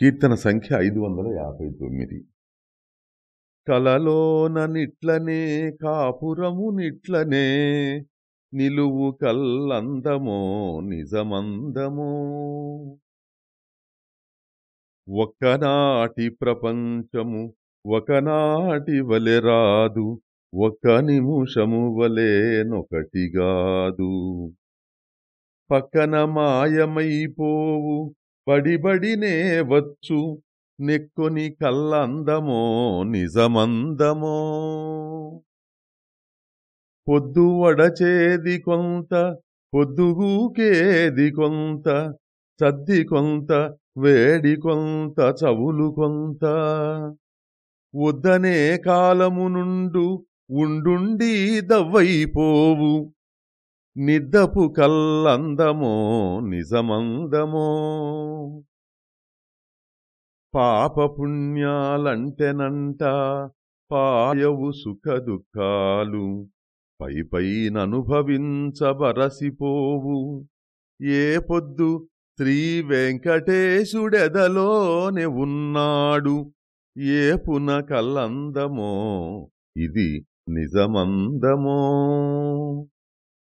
కీర్తన సంఖ్య ఐదు వందల యాభై తొమ్మిది. కలలోననిట్లనే కాపురమునిట్లనే కాపురము నిట్లనే నిలువు కల్లందమో నిజమందమో. ఒక్కనాటి ప్రపంచము ఒకనాటి వలె రాదు ఒక్క నిముషము వలెనొకటిగాదు పక్కన మాయమైపోవు పడిబడినే వచ్చు. నెక్కొని కల్లందమో నిజమందమో. పొద్దు వడచేది కొంత పొద్దుగూకేది కొంత సద్ది కొంత వేడి కొంత చవులు కొంత. వద్దనే కాలము నుండు ఉండుండి దవ్వైపోవు. నిద్దపు కల్లందమో నిజమందమో. పాపపుణ్యాలంటెనంట పాయవు సుఖ దుఃఖాలు పై పైననుభవించబరసిపోవు ఏ పొద్దు శ్రీ వెంకటేశుడెదలోనే ఉన్నాడు ఏ పున కల్లందమో ఇది నిజమందమో.